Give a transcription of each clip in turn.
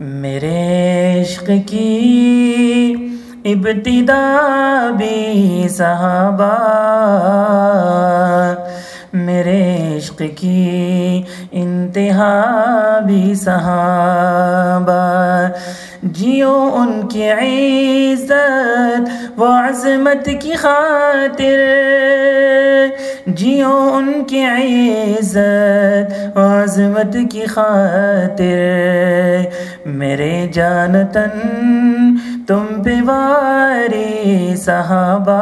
میرے عشق کی ابتدا بھی صحابہ میرے عشق کی انتہا بھی صحابہ۔ جیو ان کی عزت و عظمت کی خاطر۔ جیو ان کی عزت و عظمت کی خاطر۔ میرے جان تن تم پہ واری صحابہ،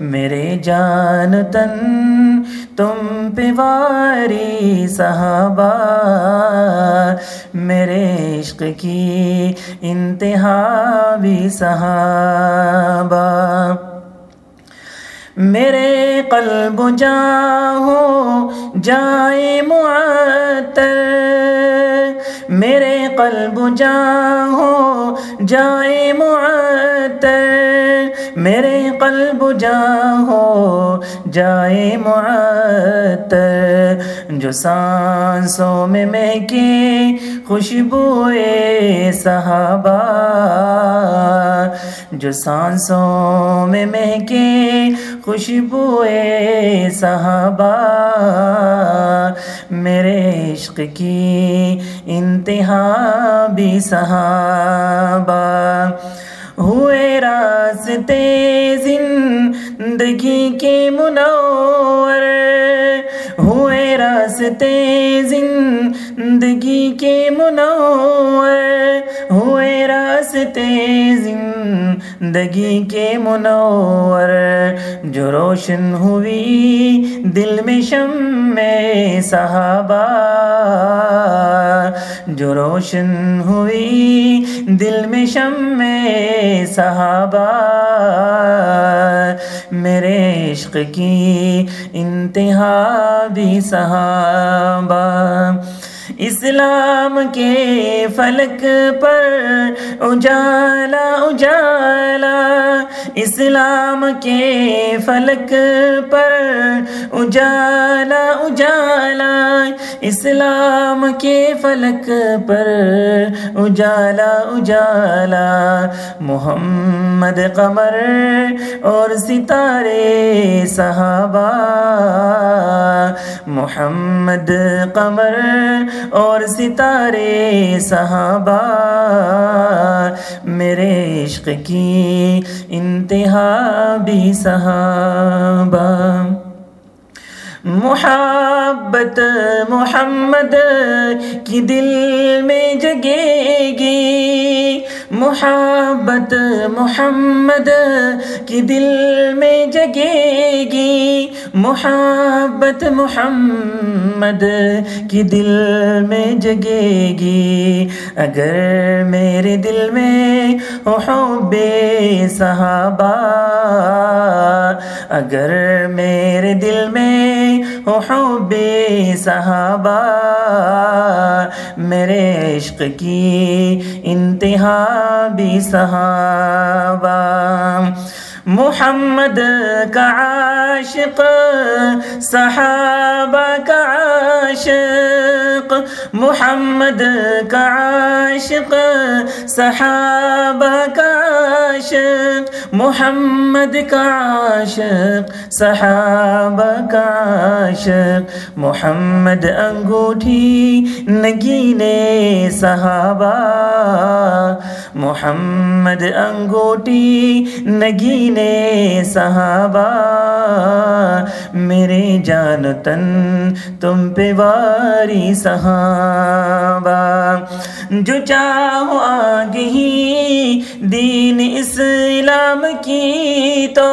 میرے جان تن، تم پہ واری صحابہ، میرے عشق کی انتہا بھی صحابہ۔ میرے قلب جا ہو جائے معطر میرے قلب جا ہو، جائے معطر۔ میرے قلب جا ہو، جائے معطر۔ جو سانسوں میں میں کے خوشبوئے صحابہ۔ جو سانسوں میں میں کے خوشبوئے صحابہ۔ میرے عشق کی انتہا بھی صحابہ ہوئے راستے زندگی کے منور ہوئے راستے زندگی زندگی کے منور ہوئے راستے زندگی کے منور جو روشن ہوئی دل میں شم میں صحابہ جو روشن ہوئی دل میں شم میں صحابہ میرے عشق کی انتہا بھی صحابہ اسلام کے فلک پر اجالا اجالا۔ اسلام کے فلک پر اجالا اجالا۔ اسلام کے فلک پر اجالا اجالا۔ محمد قمر اور ستارے صحابہ۔ محمد قمر اور ستارے صحابہ میرے عشق کی انتہا بھی صحابہ محبت محمد کی دل میں جگے گی محبت محمد کی دل میں جگے گی۔ محبت محمد کی دل میں جگے گی۔ اگر میرے دل میں حب صحابہ، اگر میرے دل میں حب صحابہ میرے عشق کی انتہا بھی صحابہ۔ محمد کا عاشق صحابة كعاشق محمد كعاشق صحابة كعاشق محمد كعاشق صحابة كعاشق محمد انغوتي نجيني صحابا محمد انغوتي نجيني صحابا میرے جان تن تم پہ واری صحابہ۔ جو چاہو آگہی دین اسلام کی تو۔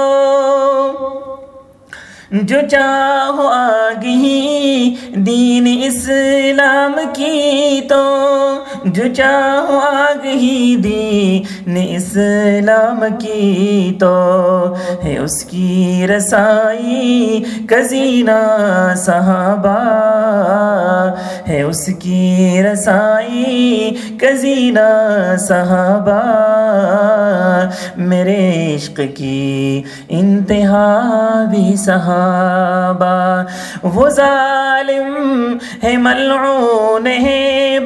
جو چاہو آگہی دین اسلام کی تو۔ جو چاہو آگہی دین اسلام کی تو ہے اس کی رسائی کزینہ صحابہ، ہے اس کی رسائی کزینہ صحابہ۔ میرے عشق کی انتہا بھی صحابہ۔ وہ ظالم ہے، ملعون ہے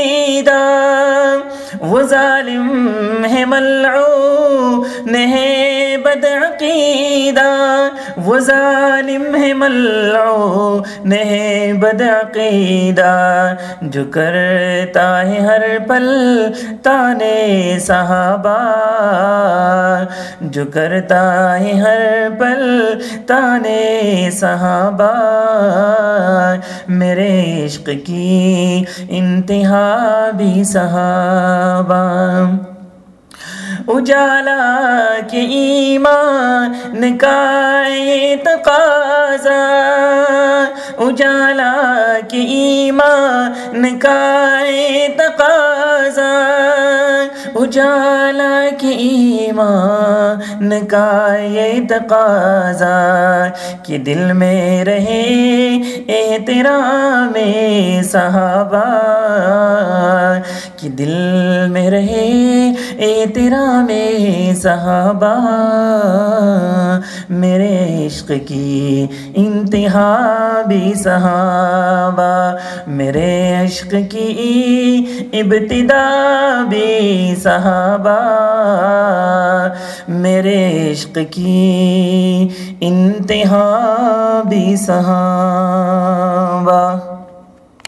عقیدہ وہ ظالم ہے ملعون ہے بد عقیدہ، وہ ظالم ہے ملعون ہے بد عقیدہ۔ جو کرتا ہے ہر پل تانے صحابہ۔ جو کرتا ہے ہر پل تانے صحابہ۔ میرے عشق کی انتہا بھی صحابہ۔ اجالا کے ایمان کا یہ تقاضا اجالا کے ایمان کا یہ تقاضا اجالا ایمان کا یہ تقاضا کہ دل میں رہے احترام صحابہ، کہ دل میں رہے احترام صحابہ، میرے عشق کی انتہا بھی صحابہ، میرے عشق کی ابتدا بھی صحابہ۔ میرے عشق کی انتہا بھی صحابہ